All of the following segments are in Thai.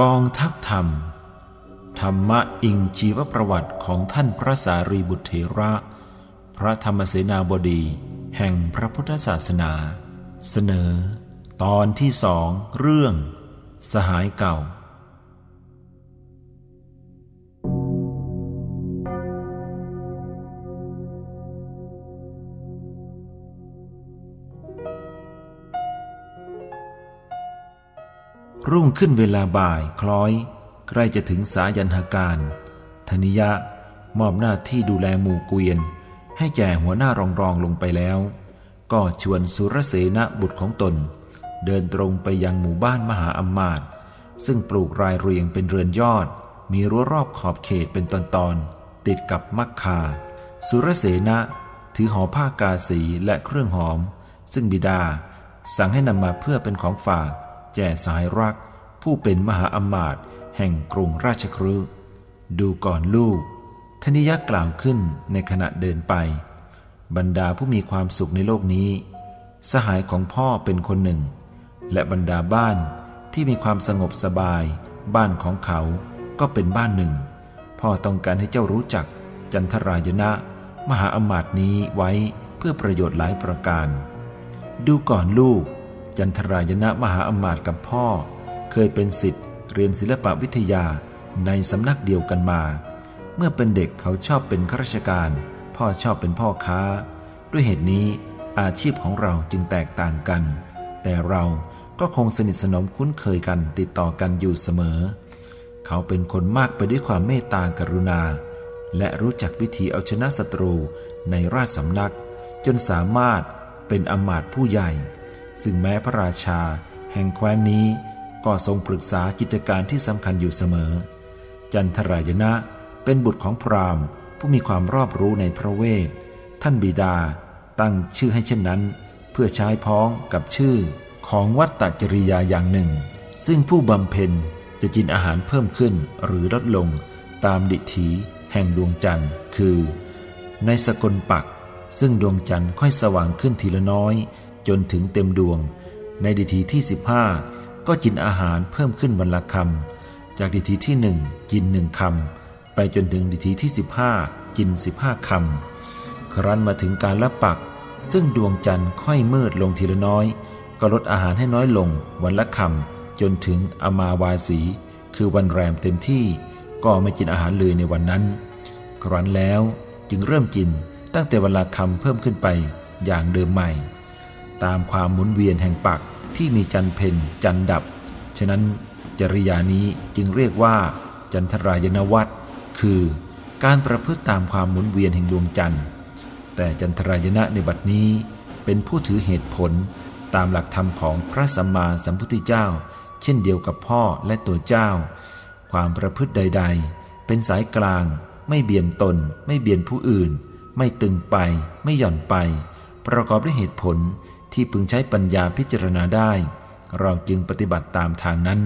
กองทัพธรรม ธรรมะอิงชีวประวัติของท่านพระสารีบุตรเถระ พระธรรมเสนาบดี แห่งพระพุทธศาสนา เสนอ ตอนที่สองเรื่อง สหายเก่า รุ่งขึ้นเวลาบ่ายคล้อย ใกล้จะถึงสายันหาการ ธนิยะมอบหน้าที่ดูแลหมู่เกวียน ให้แก่หัวหน้ารองรองลงไปแล้ว ก็ชวนสุรเสนบุตรของตน เดินตรงไปยังหมู่บ้านมหาอัมมาตซึ่งปลูกรายเรียงเป็นเรือนยอด มีรั้วรอบขอบเขตเป็นตอนๆติดกับมักคา สุรเสนะถือห่อผ้ากาสีและเครื่องหอม ซึ่งบิดาสั่งให้นำมาเพื่อเป็นของฝาก แก่สายรัก ผู้เป็นมหาอมาตย์แห่งกรุงราชครืดูก่อนลูก ธนิยะกล่าวขึ้นในขณะเดินไป บรรดาผู้มีความสุขในโลกนี้ สหายของพ่อเป็นคนหนึ่ง และบรรดาบ้านที่มีความสงบสบาย บ้านของเขาก็เป็นบ้านหนึ่ง พ่อต้องการให้เจ้ารู้จักจันทรายนะ มหาอมาตย์นี้ไว้เพื่อประโยชน์หลายประการ ดูก่อนลูก จันทรายณะมหาอมาตย์กับพ่อ เคยเป็นสิทธิ์เรียนศิลปวิทยาในสำนักเดียวกันมา เมื่อเป็นเด็กเขาชอบเป็นข้าราชการ พ่อชอบเป็นพ่อค้า ด้วยเหตุนี้อาชีพของเราจึงแตกต่างกัน แต่เราก็คงสนิทสนมคุ้นเคยกันติดต่อกันอยู่เสมอ เขาเป็นคนมากไปด้วยความเมตตากรุณา และรู้จักวิธีเอาชนะศัตรูในราชสำนัก จนสามารถเป็นอมาตย์ผู้ใหญ่ ซึ่งแม้พระราชา แห่งแคว้นนี้ก็ทรงปรึกษากิจการที่สำคัญอยู่เสมอ จันทรายณะเป็นบุตรของพราหมณ์ผู้มีความรอบรู้ในพระเวท ท่านบิดาตั้งชื่อให้เช่นนั้น เพื่อใช้พ้องกับชื่อของวัตตจริยาอย่างหนึ่ง ซึ่งผู้บำเพ็ญจะกินอาหารเพิ่มขึ้นหรือลดลงตามดิถีแห่งดวงจันทร์ คือ ในสกลปัก ซึ่งดวงจันทร์ค่อยสว่างขึ้นทีละน้อย จนถึงเต็มดวง ในดิทีที่ 15 ก็กินอาหารเพิ่มขึ้นวันละคำจากดิทีที่หนึ่งกินหนึ่งคำไปจนถึงดิทีที่ 15 กิน 15คำครั้นมาถึงการละปัก ซึ่งดวงจันทร์ค่อยมืดลงทีละน้อย ก็ลดอาหารให้น้อยลงวันละคำจนถึงอมาวาสี คือวันแรมเต็มที่ ก็ไม่กินอาหารเลยในวันนั้น ครั้นแล้วจึงเริ่มกินตั้งแต่วันละคำเพิ่มขึ้นไปอย่างเดิมใหม่ ตามความหมุนเวียนแห่งปักที่มีจันเพนจันดับ ฉะนั้นจริยานี้จึงเรียกว่า จันทรายนวัตคือการประพฤติตามความหมุนเวียนแห่งดวงจันทร์ แต่จันทรายนะในบัดนี้เป็นผู้ถือเหตุผลตามหลักธรรมของพระสัมมาสัมพุทธเจ้า เช่นเดียวกับพ่อและตัวเจ้า ความประพฤติใด ๆ เป็นสายกลาง ไม่เบียนตน ไม่เบียนผู้อื่น ไม่ตึงไป ไม่หย่อนไป ประกอบด้วยเหตุผล ที่พึงใช้ปัญญาพิจารณาได้ เราจึงปฏิบัติตามทางนั้น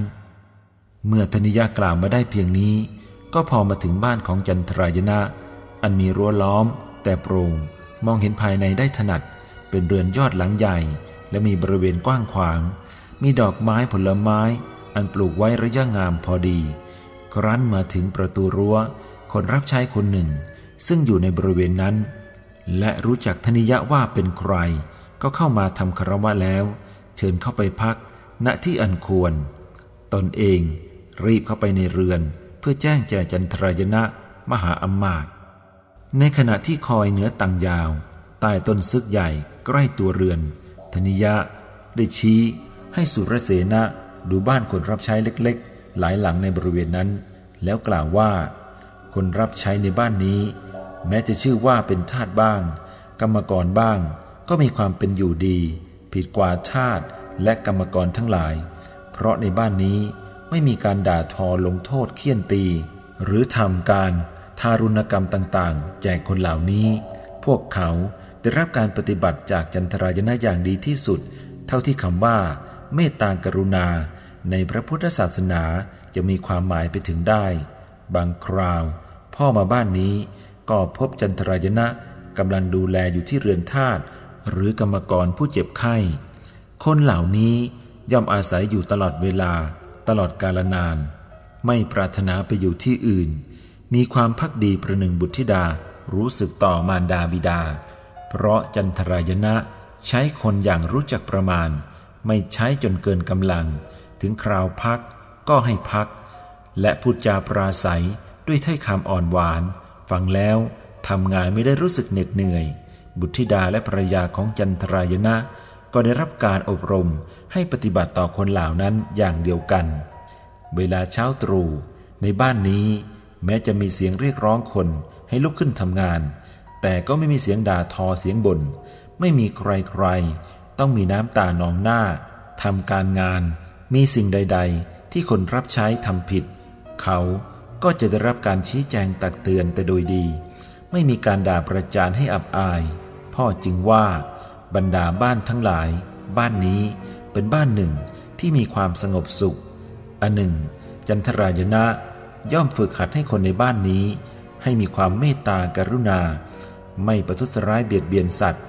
เมื่อธนิยากล่าวมาได้เพียงนี้ ก็พอมาถึงบ้านของจันทรายนะ อันมีรั้วล้อม แต่โปร่งมองเห็นภายในได้ถนัด เป็นเรือนยอดหลังใหญ่ และมีบริเวณกว้างขวาง มีดอกไม้ผลไม้ อันปลูกไว้ระยะงามพอดี ครั้นมาถึงประตูรั้ว คนรับใช้คนหนึ่ง ซึ่งอยู่ในบริเวณนั้น และรู้จักธนิยะว่าเป็นใคร ก็เข้ามาทำคารวะแล้ว เชิญเข้าไปพัก ณที่อันควร ตนเองรีบเข้าไปในเรือน เพื่อแจ้งแจจันทรายณะมหาอมมาตในขณะที่คอยเหนือตังยาวใต้ต้นซึกใหญ่ใกล้ตัวเรือน ธนิยะได้ชี้ให้สุรเสนะดูบ้านคนรับใช้เล็กๆ หลายหลังในบริเวณนั้น แล้วกล่าวว่า คนรับใช้ในบ้านนี้ แม้จะชื่อว่าเป็นทาสบ้าง กรรมกรบ้าง ก็มีความเป็นอยู่ดี ผิดกว่าชาติและกรรมกรทั้งหลาย เพราะในบ้านนี้ไม่มีการด่าทอลงโทษเคี่ยนตี หรือทำการทารุณกรรมต่างๆแจกคนเหล่านี้ พวกเขาได้รับการปฏิบัติจากจันทรายนะอย่างดีที่สุด เท่าที่คำว่า เมตตากรุณา ในพระพุทธศาสนาจะมีความหมายไปถึงได้ บางคราว พ่อมาบ้านนี้ก็พบจันทรายนะกำลังดูแลอยู่ที่เรือนทาส หรือกรรมกรผู้เจ็บไข้ คนเหล่านี้ย่อมอาศัยอยู่ตลอดเวลาตลอดกาลนาน ไม่ปรารถนาไปอยู่ที่อื่น มีความพักดีประหนึ่งบุตรธิดารู้สึกต่อมารดาบิดา เพราะจันทรายณะใช้คนอย่างรู้จักประมาณ ไม่ใช้จนเกินกำลัง ถึงคราวพักก็ให้พัก และพูดจาปราศัยด้วยถ้อยคำอ่อนหวาน ฟังแล้วทำงานไม่ได้รู้สึกเหน็ดเหนื่อย บุตรธิดาและภรรยาของจันทรายณะก็ได้รับการอบรมให้ปฏิบัติต่อคนเหล่านั้นอย่างเดียวกัน เวลาเช้าตรู่ในบ้านนี้ แม้จะมีเสียงเรียกร้องคนให้ลุกขึ้นทำงาน แต่ก็ไม่มีเสียงด่าทอเสียงบน่นไม่มีใครๆ ต้องมีน้ำตานองหน้าทำการงาน มีสิ่งใด ๆ ที่คนรับใช้ทำผิด เขาก็จะได้รับการชี้แจงตักเตือนแต่โดยดี ไม่มีการด่าประจานให้อับอาย พ่อจึงว่า บรรดาบ้านทั้งหลาย บ้านนี้เป็นบ้านหนึ่งที่มีความสงบสุข อันหนึ่ง จันทรายณะย่อมฝึกหัดให้คนในบ้านนี้ ให้มีความเมตตากรุณา ไม่ประทุษร้ายเบียดเบียนสัตว์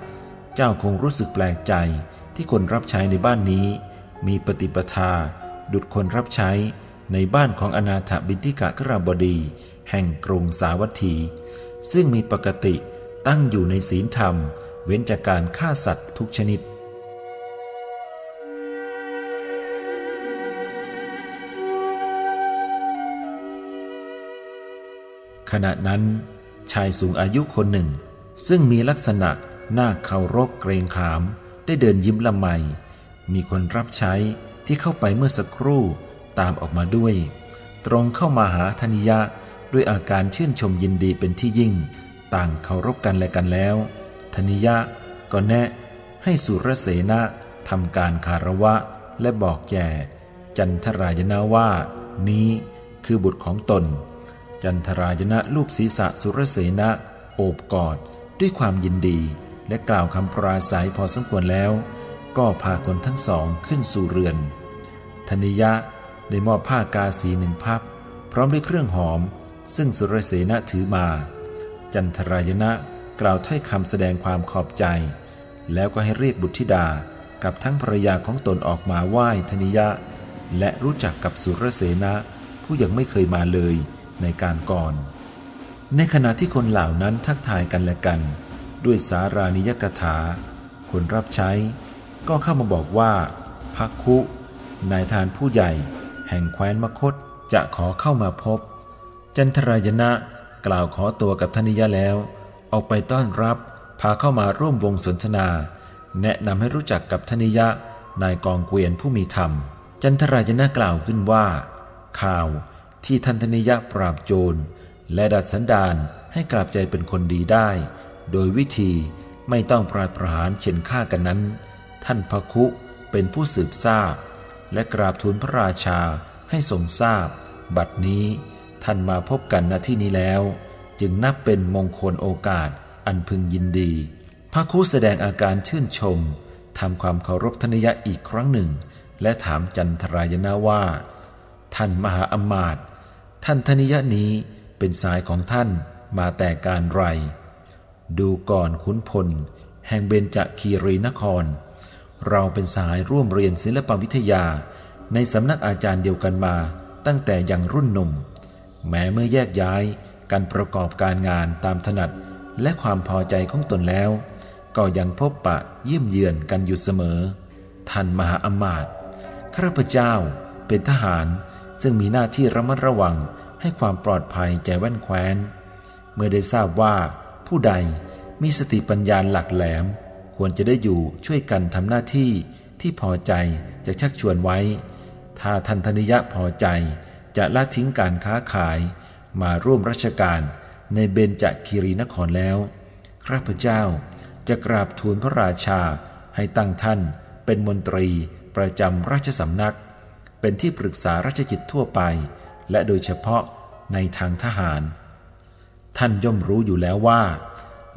เจ้าคงรู้สึกแปลกใจที่คนรับใช้ในบ้านนี้ มีปฏิปทา ดุดคนรับใช้ในบ้านของอนาถบินทิกะกราบดี แห่งกรุงสาวัตถี ซึ่งมีปกติ ตั้งอยู่ในศีลธรรม เว้นจากการฆ่าสัตว์ทุกชนิด ขณะนั้น ชายสูงอายุคนหนึ่ง ซึ่งมีลักษณะหน้าเคารพเกรงขาม ได้เดินยิ้มละไม มีคนรับใช้ที่เข้าไปเมื่อสักครู่ตามออกมาด้วย ตรงเข้ามาหาธนิยะด้วยอาการชื่นชมยินดีเป็นที่ยิ่ง ต่างเคารพกันและกันแล้ว ธนิยะก็แนะให้สุรเสนะทำการคารวะและบอกแก่จันทรายนะว่า นี้คือบุตรของตน จันทรายนะลูบศีรษะสุรเสนะโอบกอดด้วยความยินดีและกล่าวคำปราศัยพอสมควรแล้ว ก็พาคนทั้งสองขึ้นสู่เรือน ธนิยะได้มอบผ้ากาสีหนึ่งพับ พร้อมด้วยเครื่องหอม ซึ่งสุรเสนะถือมา จันทรายณะกล่าวถ้อยคำแสดงความขอบใจ แล้วก็ให้เรียกบุตรธิดากับทั้งภรรยาของตนออกมาไหว้ธนิยะ และรู้จักกับสุรเสนะผู้ยังไม่เคยมาเลยในการก่อน ในขณะที่คนเหล่านั้นทักทายกันและกัน ด้วยสารานิยกถา คนรับใช้ ก็เข้ามาบอกว่าพักคุนายทานผู้ใหญ่ แห่งแคว้นมคตจะขอเข้ามาพบ จันทรายณะ กล่าวขอตัวกับธนิยะแล้ว ออกไปต้อนรับ พาเข้ามาร่วมวงสนทนา แนะนำให้รู้จักกับธนิยะ นายกองเกวียนผู้มีธรรม จันทรายณะกล่าวขึ้นว่า ข่าวที่ทันธนิยะปราบโจร และดัดสันดานให้กลับใจเป็นคนดีได้ โดยวิธีไม่ต้องปราดประหารเข็นฆ่ากันนั้น ท่านพระคุเป็นผู้สืบทราบ และกราบทูลพระราชาให้ทรงทราบ บัดนี้ ท่านมาพบกันณที่นี้แล้ว จึงนับเป็นมงคลโอกาสอันพึงยินดี พระคูแสดงอาการชื่นชมทำความเคารพทนยะอีกครั้งหนึ่ง และถามจันทรายนาว่า ท่านมหาอมาตย์ท่านทนิยะนี้เป็นสายของท่านมาแต่การไร ดูก่อนขุนพล แห่งเบญจคีรีนคร เราเป็นสายร่วมเรียนศิลปวิทยา ในสำนักอาจารย์เดียวกันมาตั้งแต่ยังรุ่นหนุ่ม แม้เมื่อแยกย้ายการประกอบการงานตามถนัดและความพอใจของตนแล้ว ก็ยังพบปะเยี่ยมเยือนกันอยู่เสมอ ท่านมหาอมาตย์ข้าพเจ้าเป็นทหารซึ่งมีหน้าที่ระมัดระวังให้ความปลอดภัยแก่แว่นแคว้น เมื่อได้ทราบว่าผู้ใดมีสติปัญญาหลักแหลม ควรจะได้อยู่ช่วยกันทำหน้าที่ที่พอใจจะชักชวนไว้ ถ้าท่านธนิยะพอใจ จะละทิ้งการค้าขายมาร่วมราชการในเบญจคีรีนครแล้ว ข้าพเจ้าจะกราบทูลพระราชาให้ตั้งท่านเป็นมนตรีประจำราชสำนัก เป็นที่ปรึกษาราชกิจทั่วไป และโดยเฉพาะในทางทหาร ท่านย่อมรู้อยู่แล้วว่า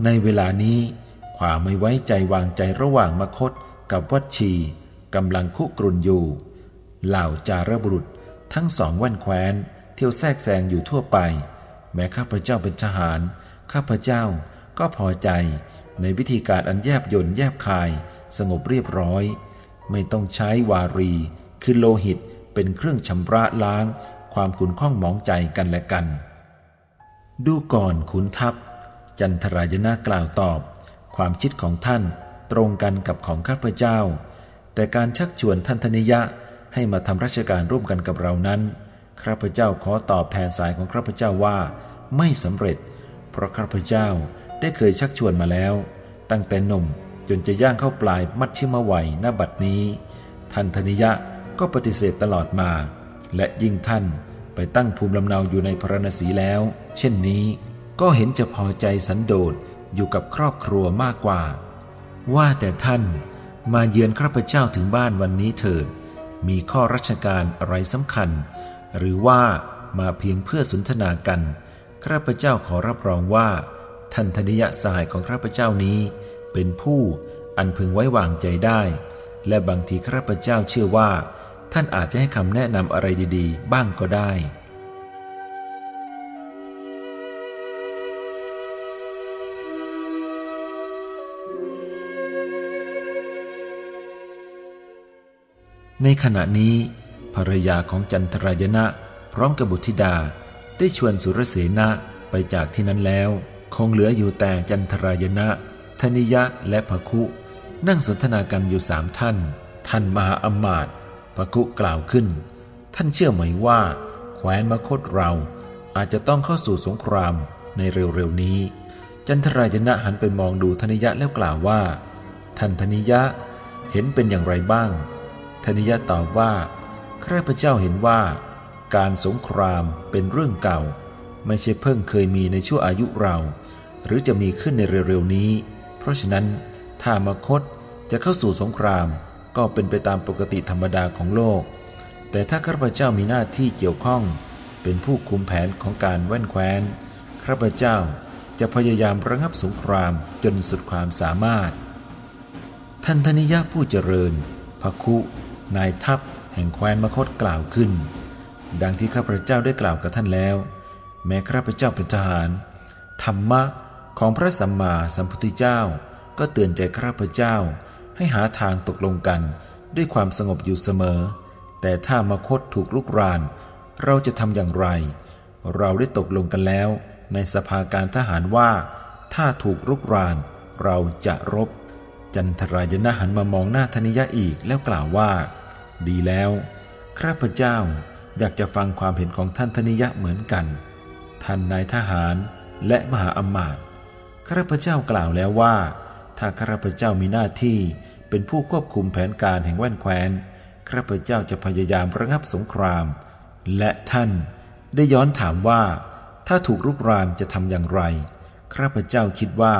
ในเวลานี้ความไม่ไว้ใจวางใจระหว่างมคตกับวัดชีกำลังคุกรุนอยู่ เหล่าจารบุรุษ ทั้งสองแว่นแคว้น เที่ยวแทรกแซงอยู่ทั่วไป แม้ข้าพเจ้าเป็นทหาร ข้าพเจ้าก็พอใจ ในวิธีการอันแยบยนแยบคาย สงบเรียบร้อย ไม่ต้องใช้วารี คือโลหิตเป็นเครื่องชำระล้าง ความขุนข้องหมองใจกันและกัน ดูก่อนขุนทัพ จันทรายนะกล่าวตอบ ความคิดของท่านตรงกันกับของข้าพเจ้า แต่การชักชวนท่านธนิยะ ให้มาทำราชการร่วมกันกับเรานั้นข้าพเจ้าขอตอบแทนสายของข้าพเจ้าว่า ไม่สำเร็จ เพราะข้าพเจ้าได้เคยชักชวนมาแล้ว ตั้งแต่หนุ่มจนจะย่างเข้าปลายมัดชิมวัยณบัดนี้ ท่านธนิยะก็ปฏิเสธตลอดมา และยิ่งท่านไปตั้งภูมิลำเนาอยู่ในพระนศีแล้ว เช่นนี้ก็เห็นจะพอใจสันโดษอยู่กับครอบครัวมากกว่า ว่าแต่ท่านมาเยือนข้าพเจ้าถึงบ้านวันนี้เถิด มีข้อราชการอะไรสำคัญ หรือว่ามาเพียงเพื่อสนทนากัน ข้าพเจ้าขอรับรองว่า ท่านธนิยะสหายของข้าพเจ้านี้ เป็นผู้อันพึงไว้วางใจได้ และบางทีข้าพเจ้าเชื่อว่า ท่านอาจจะให้คำแนะนำอะไรดี ๆ บ้างก็ได้ ในขณะนี้ ภรรยาของจันทรายนะพร้อมกับบุตรธิดาได้ชวนสุรเสนะไปจากที่นั้นแล้ว คงเหลืออยู่แต่จันทรายนะธนิยะและภคุ นั่งสนทนากันอยู่สามท่าน ท่านมหาอมาตย์ภคุกล่าวขึ้น ท่านเชื่อไหมว่าแคว้นมคตเราอาจจะต้องเข้าสู่สงครามในเร็วๆนี้ จันทรายนะหันไปมองดูธนิยะแล้วกล่าวว่า ท่านธนิยะเห็นเป็นอย่างไรบ้าง ธนิยะตอบว่าข้าพเจ้าเห็นว่าการสงครามเป็นเรื่องเก่า ไม่ใช่เพิ่งเคยมีในชั่วอายุเรา หรือจะมีขึ้นในเร็วๆนี้ เพราะฉะนั้นถ้ามาคตจะเข้าสู่สงครามก็เป็นไปตามปกติธรรมดาของโลก แต่ถ้าข้าพเจ้ามีหน้าที่เกี่ยวข้อง เป็นผู้คุมแผนของการแว่นแคว้นข้าพเจ้าจะพยายามระงับสงครามจนสุดความสามารถ ท่านธนิยะผู้เจริญพระคุ นายทัพแห่งแคว้นมคตกล่าวขึ้น ดังที่ข้าพเจ้าได้กล่าวกับท่านแล้ว แม้ข้าพเจ้าเป็นทหาร ธรรมะของพระสัมมาสัมพุทธเจ้า ก็เตือนใจข้าพเจ้า ให้หาทางตกลงกันด้วยความสงบอยู่เสมอ แต่ถ้ามคตถูกลุกราน เราจะทำอย่างไร เราได้ตกลงกันแล้ว ในสภาการทหารว่า ถ้าถูกลุกราน เราจะรบ จันทรายนะหันมามองหน้าธนิยะอีกแล้วกล่าวว่า ดีแล้ว ข้าพเจ้าอยากจะฟังความเห็นของท่านธนิยะเหมือนกัน ท่านนายทหารและมหาอมาตย์ข้าพเจ้ากล่าวแล้วว่า ถ้าข้าพเจ้ามีหน้าที่เป็นผู้ควบคุมแผนการแห่งแว่นแคว้นข้าพเจ้าจะพยายามระงับสงคราม และท่านได้ย้อนถามว่า ถ้าถูกรุกรานจะทำอย่างไรข้าพเจ้าคิดว่า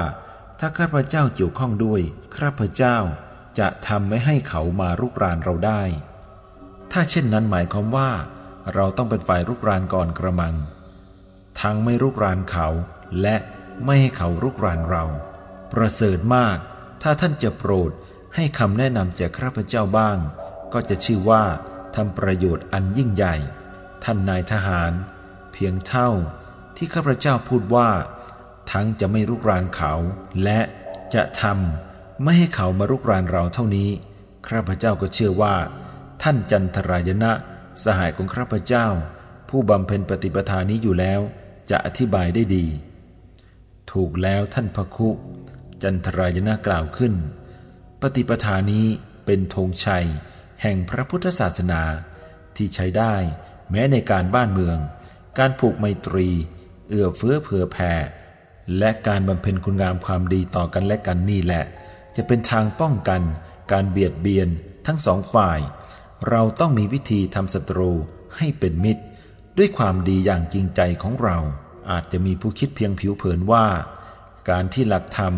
ถ้าข้าพเจ้าเกี่ยวข้องด้วยข้าพเจ้าจะทำไม่ให้เขามารุกรานเราได้ ถ้าเช่นนั้นหมายความว่า เราต้องเป็นฝ่ายรุกรานก่อนกระมัง ทั้งไม่รุกรานเขาและไม่ให้เขารุกรานเรา ประเสริฐมาก ถ้าท่านจะโปรดให้คำแนะนำจากข้าพเจ้าบ้าง ก็จะชื่อว่าทำประโยชน์อันยิ่งใหญ่ ท่านนายทหาร เพียงเท่าที่ข้าพเจ้าพูดว่า ทั้งจะไม่รุกรานเขา และจะทำไม่ให้เขามารุกรานเราเท่านี้ข้าพเจ้าก็เชื่อว่า ท่านจันทรายณะ สหายของข้าพเจ้า ผู้บำเพ็ญปฏิปทานี้อยู่แล้ว จะอธิบายได้ดี ถูกแล้วท่านพระคุ จันทรายณะกล่าวขึ้น ปฏิปทานี้เป็นธงชัย แห่งพระพุทธศาสนา ที่ใช้ได้แม้ในการบ้านเมือง การผูกไมตรี เอื้อเฟื้อเผื่อแผ่และการบำเพ็ญคุณงามความดีต่อกันและกันนี่แหละ จะเป็นทางป้องกัน การเบียดเบียนทั้งสองฝ่าย เราต้องมีวิธีทำศัตรูให้เป็นมิตร ด้วยความดีอย่างจริงใจของเรา อาจจะมีผู้คิดเพียงผิวเผินว่า การที่หลักธรรม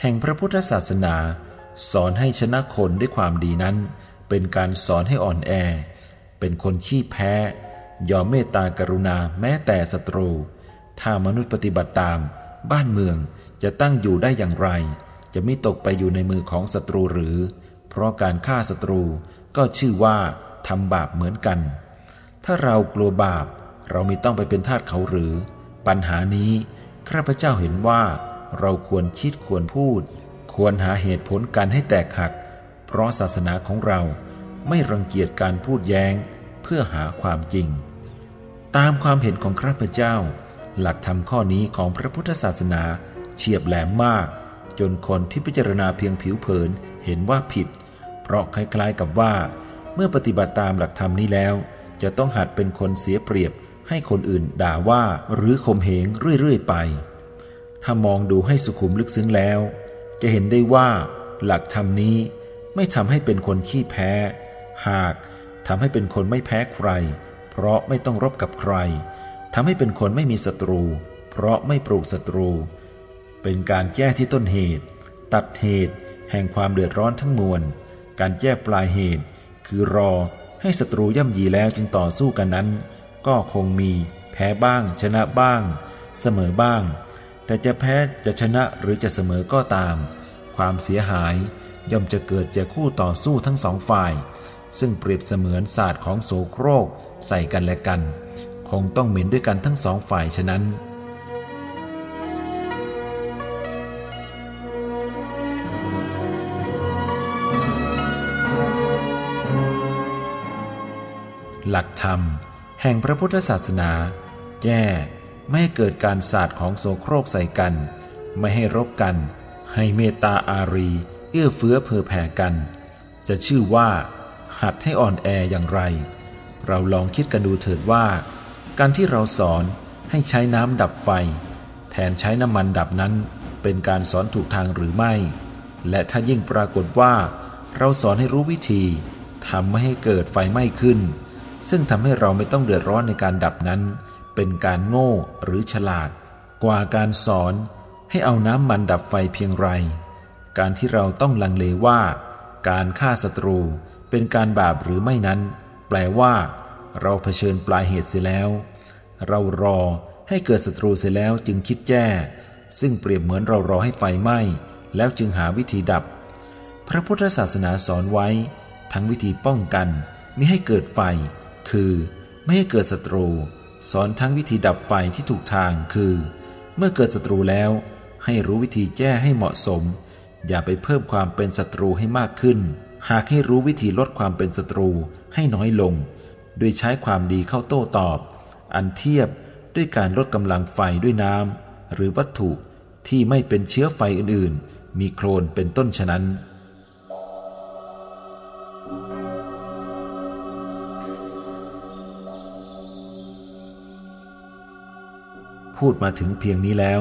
แห่งพระพุทธศาสนา สอนให้ชนะคนด้วยความดีนั้น เป็นการสอนให้อ่อนแอ เป็นคนขี้แพ้ ยอมเมตตากรุณาแม้แต่ศัตรู ถ้ามนุษย์ปฏิบัติตาม บ้านเมืองจะตั้งอยู่ได้อย่างไร จะไม่ตกไปอยู่ในมือของศัตรูหรือ เพราะการฆ่าศัตรู ก็ชื่อว่าทำบาปเหมือนกัน ถ้าเรากลัวบาปเราไม่ต้องไปเป็นทาสเขาหรือ ปัญหานี้ข้าพเจ้าเห็นว่าเราควรคิดควรพูด ควรหาเหตุผลกันให้แตกหัก เพราะศาสนาของเราไม่รังเกียจการพูดแย้งเพื่อหาความจริง ตามความเห็นของข้าพเจ้า หลักธรรมข้อนี้ของพระพุทธศาสนาเฉียบแหลมมาก จนคนที่พิจารณาเพียงผิวเผินเห็นว่าผิด ราะคล้ายๆกับว่า เมื่อปฏิบัติตามหลักธรรมนี้แล้ว จะต้องหัดเป็นคนเสียเปรียบ ให้คนอื่นด่าว่าหรือข่มเหงเรื่อยๆไป ถ้ามองดูให้สุขุมลึกซึ้งแล้ว จะเห็นได้ว่า หลักธรรมนี้ไม่ทำให้เป็นคนขี้แพ้ หากทำให้เป็นคนไม่แพ้ใคร เพราะไม่ต้องรบกับใครทำให้เป็นคนไม่มีศัตรู เพราะไม่ปลูกศัตรู เป็นการแก้ที่ต้นเหตุ ตัดเหตุ แห่งความเดือดร้อนทั้งมวล การแก้ปลายเหตุ คือรอให้ศัตรูย่ำยีแล้วจึงต่อสู้กันนั้น ก็คงมี แพ้บ้าง ชนะบ้าง เสมอบ้าง แต่จะแพ้จะชนะหรือจะเสมอก็ตาม ความเสียหายย่อมจะเกิดจากคู่ต่อสู้ทั้งสองฝ่าย ซึ่งเปรียบเสมือนศาสตร์ของโสโครกใส่กันและกัน คงต้องเหม็นด้วยกันทั้งสองฝ่ายฉะนั้น หลักธรรม แห่งพระพุทธศาสนาแก้ไม่ให้เกิดการศาสตร์ของโสโครกใส่กัน ไม่ให้รบกัน ให้เมตตาอารี เอื้อเฟื้อเผื่อแผ่กัน จะชื่อว่า หัดให้อ่อนแออย่างไร เราลองคิดกันดูเถิดว่า การที่เราสอนให้ใช้น้ำดับไฟ แทนใช้น้ำมันดับนั้น เป็นการสอนถูกทางหรือไม่ และถ้ายิ่งปรากฏว่า เราสอนให้รู้วิธีทำไม่ให้เกิดไฟไหม้ขึ้น ซึ่งทำให้เราไม่ต้องเดือดร้อนในการดับนั้น เป็นการโง่หรือฉลาด กว่าการสอนให้เอาน้ำมันดับไฟเพียงไร การที่เราต้องลังเลว่า การฆ่าศัตรูเป็นการบาปหรือไม่นั้น แปลว่า เราเผชิญปลายเหตุเสียแล้ว เรารอให้เกิดศัตรูเสียแล้วจึงคิดแก้ซึ่งเปรียบเหมือนเรารอให้ไฟไหม้ แล้วจึงหาวิธีดับ พระพุทธศาสนาสอนไว้ ทั้งวิธีป้องกันไม่ให้เกิดไฟ คือไม่ให้เกิดศัตรู สอนทั้งวิธีดับไฟที่ถูกทางคือ เมื่อเกิดศัตรูแล้ว ให้รู้วิธีแก้ให้เหมาะสม อย่าไปเพิ่มความเป็นศัตรูให้มากขึ้น หากให้รู้วิธีลดความเป็นศัตรูให้น้อยลง โดยใช้ความดีเข้าโต้ตอบ อันเทียบด้วยการลดกำลังไฟด้วยน้ำหรือวัตถุที่ไม่เป็นเชื้อไฟอื่นๆ มีโคลนเป็นต้นฉะนั้น พูดมาถึงเพียงนี้แล้ว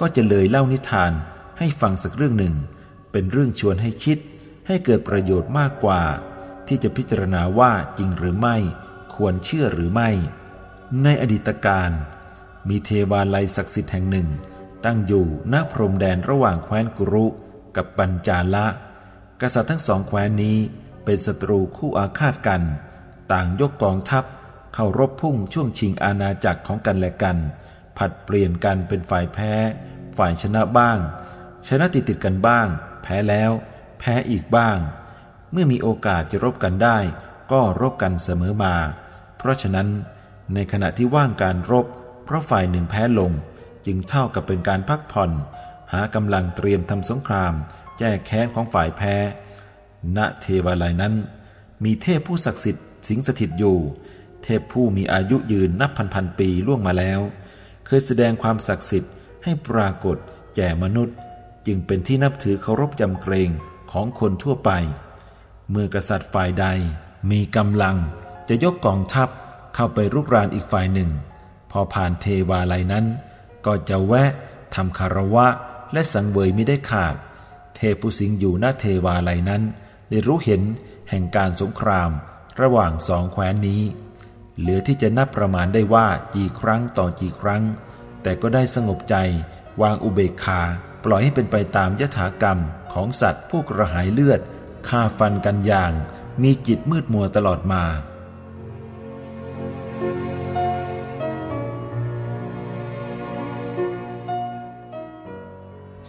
ก็จะเลยเล่านิทานให้ฟังสักเรื่องหนึ่ง เป็นเรื่องชวนให้คิด ให้เกิดประโยชน์มากกว่า ที่จะพิจารณาว่าจริงหรือไม่ ควรเชื่อหรือไม่ ในอดีตการ มีเทวาลัยศักดิ์สิทธิ์แห่งหนึ่ง ตั้งอยู่ณพรมแดนระหว่างแคว้นกุรุกับปัญจาละ กษัตริย์ทั้งสองแคว้นนี้เป็นศัตรูคู่อาฆาตกัน ต่างยกกองทัพเข้ารบพุ่งช่วงชิงอาณาจักรของกันและกัน ผัดเปลี่ยนกันเป็นฝ่ายแพ้ ฝ่ายชนะบ้าง ชนะติดติดกันบ้าง แพ้แล้ว แพ้อีกบ้าง เมื่อมีโอกาสจะรบกันได้ ก็รบกันเสมอมา เพราะฉะนั้น ในขณะที่ว่างการรบ เพราะฝ่ายหนึ่งแพ้ลง จึงเท่ากับเป็นการพักผ่อน หากำลังเตรียมทำสงคราม แก้แค้นของฝ่ายแพ้ ณเทวาลัยนั้น มีเทพผู้ศักดิ์สิทธิ์สิงสถิตอยู่ เทพผู้มีอายุยืนนับพันพันปีล่วงมาแล้ว ยแสดงความศักดิ์สิทธิ์ให้ปรากฏแก่มนุษย์ จึงเป็นที่นับถือเคารพจำเกรงของคนทั่วไป เมื่อกษัตริย์ฝ่ายใดมีกำลังจะยกกองทัพเข้าไปรุกรานอีกฝ่ายหนึ่ง พอผ่านเทวาลัยนั้น ก็จะแวะทำคารวะและสังเวยไม่ได้ขาด เทพผู้สิงอยู่หน้าเทวาลัยนั้น ได้รู้เห็นแห่งการสงครามระหว่างสองแคว้นนี้ เหลือที่จะนับประมาณได้ว่ากี่ครั้งต่อกี่ครั้ง แต่ก็ได้สงบใจ วางอุเบกขา ปล่อยให้เป็นไปตามยถากรรมของสัตว์ผู้กระหายเลือดฆ่าฟันกันอย่าง มีจิตมืดมัวตลอดมา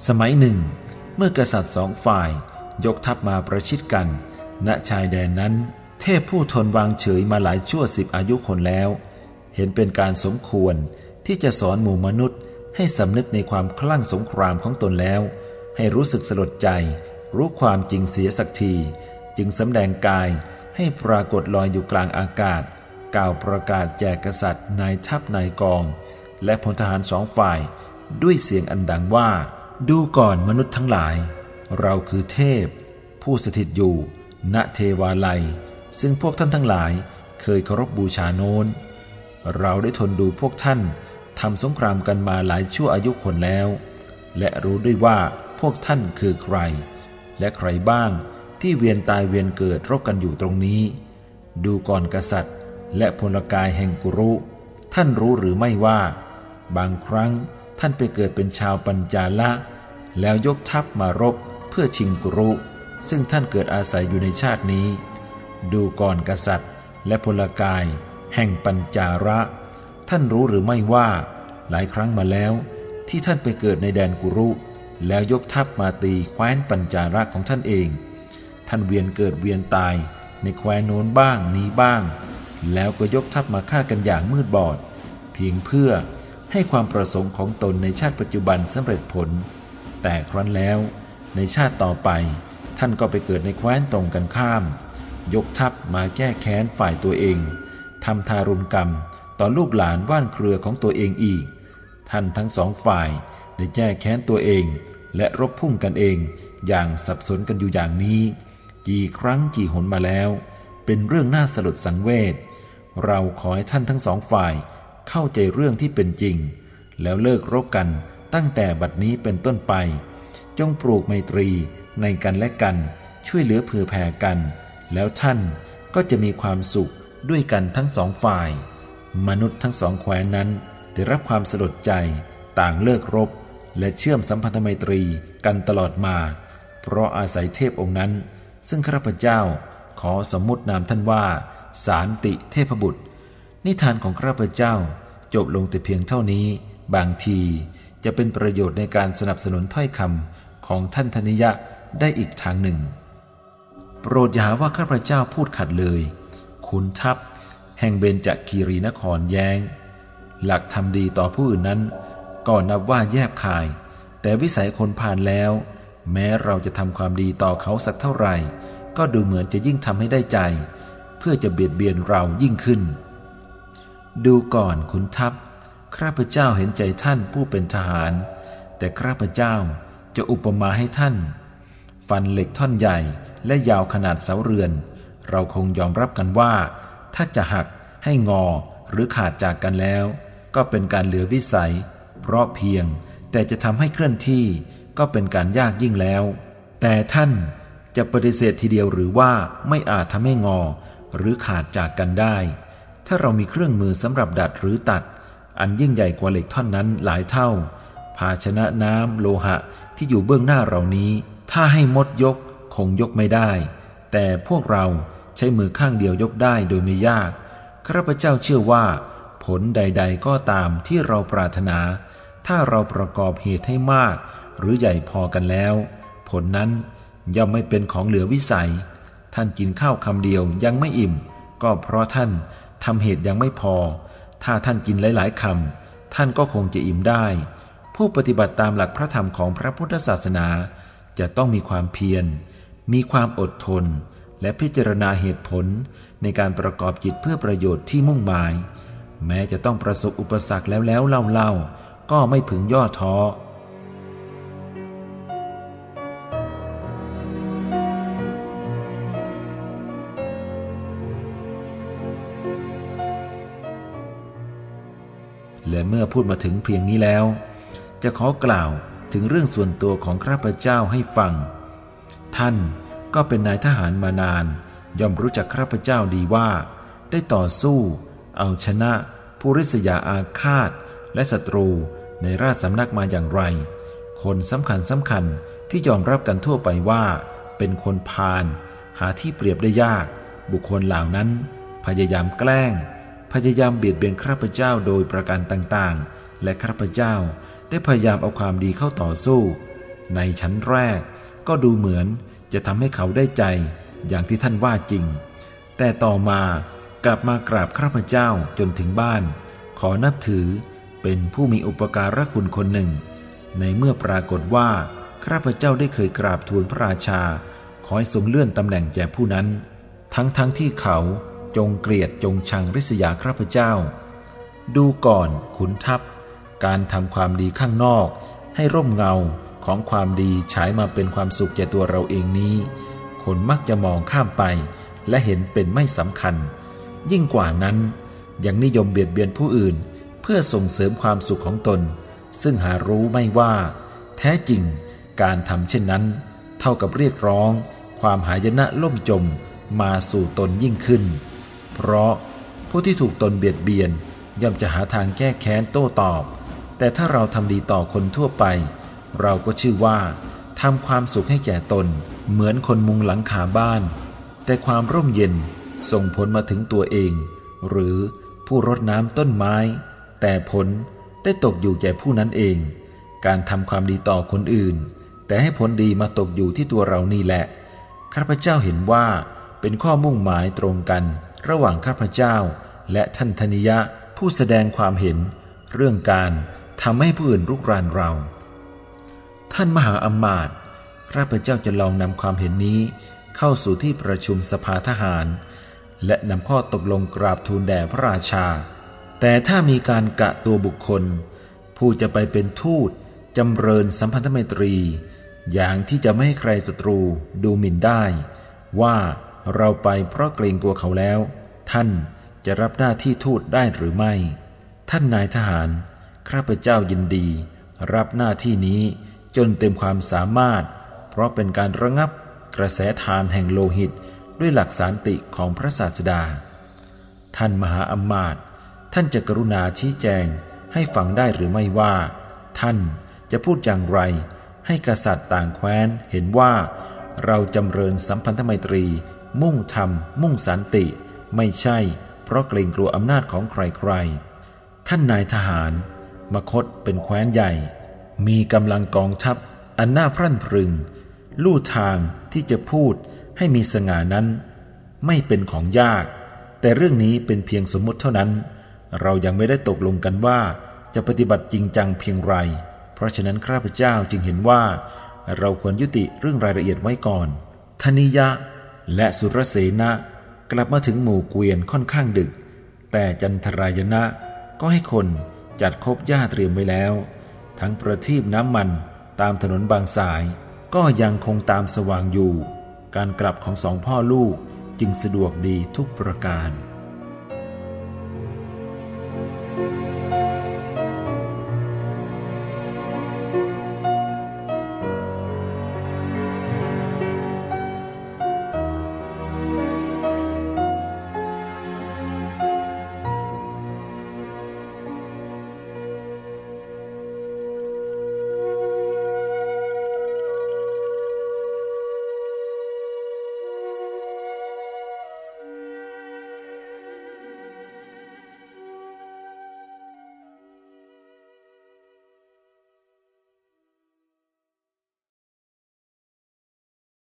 สมัยหนึ่ง เมื่อกษัตริย์สองฝ่ายยกทัพมาประชิดกัน ณชายแดนนั้น เทพผู้ทนวางเฉยมาหลายชั่วสิบอายุคนแล้ว เห็นเป็นการสมควรที่จะสอนหมู่มนุษย์ ให้สำนึกในความคลั่งสงครามของตนแล้ว ให้รู้สึกสลดใจ รู้ความจริงเสียสักที จึงสำแดงกายให้ปรากฏลอยอยู่กลางอากาศ กล่าวประกาศแจกกษัตริย์นายทัพนายกอง และพลทหารสองฝ่าย ด้วยเสียงอันดังว่า ดูก่อนมนุษย์ทั้งหลาย เราคือเทพ ผู้สถิตอยู่ณเทวาลัย ซึ่งพวกท่านทั้งหลายเคยเคารพบูชาโน้น เราได้ทนดูพวกท่านทำสงครามกันมาหลายชั่วอายุคนแล้ว และรู้ด้วยว่าพวกท่านคือใคร และใครบ้างที่เวียนตายเวียนเกิดรบกันอยู่ตรงนี้ ดูก่อนกษัตริย์ และพลกายแห่งกุรุ ท่านรู้หรือไม่ว่า บางครั้งท่านไปเกิดเป็นชาวปัญจาละ แล้วยกทัพมารบเพื่อชิงกุรุ ซึ่งท่านเกิดอาศัยอยู่ในชาตินี้ ดูก่อนกษัตริย์ และพลกาย แห่งปัญจาระ ท่านรู้หรือไม่ว่า หลายครั้งมาแล้ว ที่ท่านไปเกิดในแดนกุรุ แล้วยกทัพมาตีแคว้นปัญจาระของท่านเอง ท่านเวียนเกิดเวียนตาย ในแคว้นโน้นบ้างนี้บ้าง แล้วก็ยกทัพมาฆ่ากันอย่างมืดบอด เพียงเพื่อให้ความประสงค์ของตนในชาติปัจจุบันสำเร็จผล แต่ครั้นแล้ว ในชาติต่อไปท่านก็ไปเกิดในแคว้นตรงกันข้าม ยกทัพมาแก้แค้นฝ่ายตัวเองทำทารุณกรรมต่อลูกหลานว่านเครือของตัวเองอีก ท่านทั้งสองฝ่ายได้แก้แค้นตัวเอง และรบพุ่งกันเองอย่างสับสนกันอยู่อย่างนี้ กี่ครั้งกี่หนมาแล้ว เป็นเรื่องน่าสลดสังเวชเราขอให้ท่านทั้งสองฝ่ายเข้าใจเรื่องที่เป็นจริง แล้วเลิกรบกันตั้งแต่บัดนี้เป็นต้นไป จงปลูกไมตรีในกันและกัน ช่วยเหลือเผื่อแผ่กัน แล้วท่านก็จะมีความสุขด้วยกันทั้งสองฝ่าย มนุษย์ทั้งสองแคว้นนั้นได้รับความสลดใจต่างเลิกรบ และเชื่อมสัมพันธไมตรีกันตลอดมา เพราะอาศัยเทพองค์นั้น ซึ่งข้าพเจ้าขอสมมุตินามท่านว่า สารติเทพบุตร นิทานของข้าพเจ้าจบลงแต่เพียงเท่านี้ บางทีจะเป็นประโยชน์ในการสนับสนุนถ้อยคำของท่านธนิยะได้อีกทางหนึ่ง โปรดอย่าว่าข้าพเจ้าพูดขัดเลย คุณทัพ แห่งเบญจคีรีนครแย้ง หลักทำดีต่อผู้อื่นนั้น ก็นับว่าแยบคาย แต่วิสัยคนผ่านแล้ว แม้เราจะทำความดีต่อเขาสักเท่าไหร่ ก็ดูเหมือนจะยิ่งทำให้ได้ใจ เพื่อจะเบียดเบียนเรายิ่งขึ้น ดูก่อนขุนทัพข้าพเจ้าเห็นใจท่านผู้เป็นทหาร แต่ข้าพเจ้าจะอุปมาให้ท่าน ฟันเหล็กท่อนใหญ่ และยาวขนาดเสาเรือน เราคงยอมรับกันว่า ถ้าจะหักให้งอหรือขาดจากกันแล้ว ก็เป็นการเหลือวิสัย เพราะเพียงแต่จะทำให้เคลื่อนที่ก็เป็นการยากยิ่งแล้ว แต่ท่านจะปฏิเสธทีเดียวหรือว่าไม่อาจทำให้งอ หรือขาดจากกันได้ ถ้าเรามีเครื่องมือสำหรับดัดหรือตัด อันยิ่งใหญ่กว่าเหล็กท่อนนั้นหลายเท่า ภาชนะน้ำโลหะที่อยู่เบื้องหน้าเรานี้ ถ้าให้มดยก คงยกไม่ได้ แต่พวกเราใช้มือข้างเดียวยกได้โดยไม่ยากข้าพเจ้าเชื่อว่า ผลใด ๆ ก็ตามที่เราปรารถนา ถ้าเราประกอบเหตุให้มาก หรือใหญ่พอกันแล้ว ผลนั้นย่อมไม่เป็นของเหลือวิสัย ท่านกินข้าวคำเดียวยังไม่อิ่ม ก็เพราะท่านทำเหตุยังไม่พอ ถ้าท่านกินหลาย ๆคำท่านก็คงจะอิ่มได้ ผู้ปฏิบัติตามหลักพระธรรมของพระพุทธศาสนา จะต้องมีความเพียร มีความอดทน และพิจารณาเหตุผลในการประกอบจิตเพื่อประโยชน์ที่มุ่งหมาย แม้จะต้องประสบอุปสรรคแล้วแล้วเล่าๆ ก็ไม่พึงย่อท้อและเมื่อพูดมาถึงเพียงนี้แล้ว จะขอกล่าวถึงเรื่องส่วนตัวของข้าพเจ้าให้ฟัง ท่านก็เป็นนายทหารมานาน ย่อมรู้จักข้าพเจ้าดีว่า ได้ต่อสู้ เอาชนะผู้ริษยาอาฆาต และศัตรูในราชสำนักมาอย่างไร คนสำคัญสำคัญที่ยอมรับกันทั่วไปว่า เป็นคนพาลหาที่เปรียบได้ยาก บุคคลเหล่านั้น พยายามแกล้ง พยายามเบียดเบียนข้าพเจ้าโดยประการต่างๆ และข้าพเจ้าได้พยายามเอาความดีเข้าต่อสู้ ในชั้นแรก ก็ดูเหมือนจะทำให้เขาได้ใจอย่างที่ท่านว่าจริง แต่ต่อมากลับมากราบข้าพเจ้าจนถึงบ้าน ขอนับถือเป็นผู้มีอุปการะคุณคนหนึ่ง ในเมื่อปรากฏว่าข้าพเจ้าได้เคยกราบทูลพระราชา ขอให้ทรงเลื่อนตำแหน่งแก่ผู้นั้น ทั้งๆทที่เขาจงเกลียดจงชังริษยาข้าพเจ้า ดูก่อนขุนทัพ การทำความดีข้างนอกให้ร่มเงา ของความดีฉายมาเป็นความสุขแก่ตัวเราเองนี้ คนมักจะมองข้ามไปและเห็นเป็นไม่สำคัญ ยิ่งกว่านั้น ยังนิยมเบียดเบียนผู้อื่น เพื่อส่งเสริมความสุขของตน ซึ่งหารู้ไม่ว่า แท้จริงการทำเช่นนั้น เท่ากับเรียกร้อง ความหายนะล่มจมมาสู่ตนยิ่งขึ้น เพราะผู้ที่ถูกตนเบียดเบียนย่อมจะหาทางแก้แค้นโต้ตอบ แต่ถ้าเราทำดีต่อคนทั่วไป เราก็ชื่อว่าทำความสุขให้แก่ตน เหมือนคนมุงหลังคาบ้าน แต่ความร่มเย็นส่งผลมาถึงตัวเอง หรือผู้รดน้ำต้นไม้ แต่ผลได้ตกอยู่แก่ผู้นั้นเอง การทำความดีต่อคนอื่น แต่ให้ผลดีมาตกอยู่ที่ตัวเรานี่แหละข้าพเจ้าเห็นว่าเป็นข้อมุ่งหมายตรงกัน ระหว่างข้าพเจ้า และท่านธนิยะผู้แสดงความเห็น เรื่องการทำให้ผู้อื่นรุกรานเรา ท่านมหาอมาตย์ข้าพเจ้าจะลองนำความเห็นนี้ เข้าสู่ที่ประชุมสภาทหาร และนำข้อตกลงกราบทูลแด่พระราชา แต่ถ้ามีการกะตัวบุคคล ผู้จะไปเป็นทูตจำเริญสัมพันธไมตรี อย่างที่จะไม่ให้ใครศัตรูดูหมิ่นได้ ว่าเราไปเพราะเกรงกลัวเขาแล้ว ท่านจะรับหน้าที่ทูตได้หรือไม่ ท่านนายทหารข้าพเจ้ายินดี รับหน้าที่นี้ จนเต็มความสามารถ เพราะเป็นการระงับกระแสทานแห่งโลหิตด้วยหลักสารติของพระศาสดา ท่านมหาอมาตย์ท่านจะกรุณาชี้แจงให้ฟังได้หรือไม่ว่า ท่านจะพูดอย่างไร ให้กษัตริย์ต่างแคว้นเห็นว่า เราจำเริญสัมพันธไมตรี มุ่งธรรม มุ่งสันติ ไม่ใช่ เพราะเกรงกลัวอำนาจของใครๆ ท่านนายทหาร มคตเป็นแคว้นใหญ่ มีกำลังกองทัพอันน่าพรั่นพรึง ลู่ทางที่จะพูดให้มีสง่านั้น ไม่เป็นของยาก แต่เรื่องนี้เป็นเพียงสมมติเท่านั้น เรายังไม่ได้ตกลงกันว่าจะปฏิบัติจริงจังเพียงไร เพราะฉะนั้นข้าพเจ้าจึงเห็นว่า เราควรยุติเรื่องรายละเอียดไว้ก่อน ธนิยะและสุรเสนะกลับมาถึงหมู่เกวียนค่อนข้างดึก แต่จันทรายณะก็ให้คนจัดคบหญ้าเตรียมไว้แล้ว ทั้งประทีปน้ำมันตามถนนบางสาย ก็ยังคงตามสว่างอยู่ การกลับของสองพ่อลูกจึงสะดวกดีทุกประการ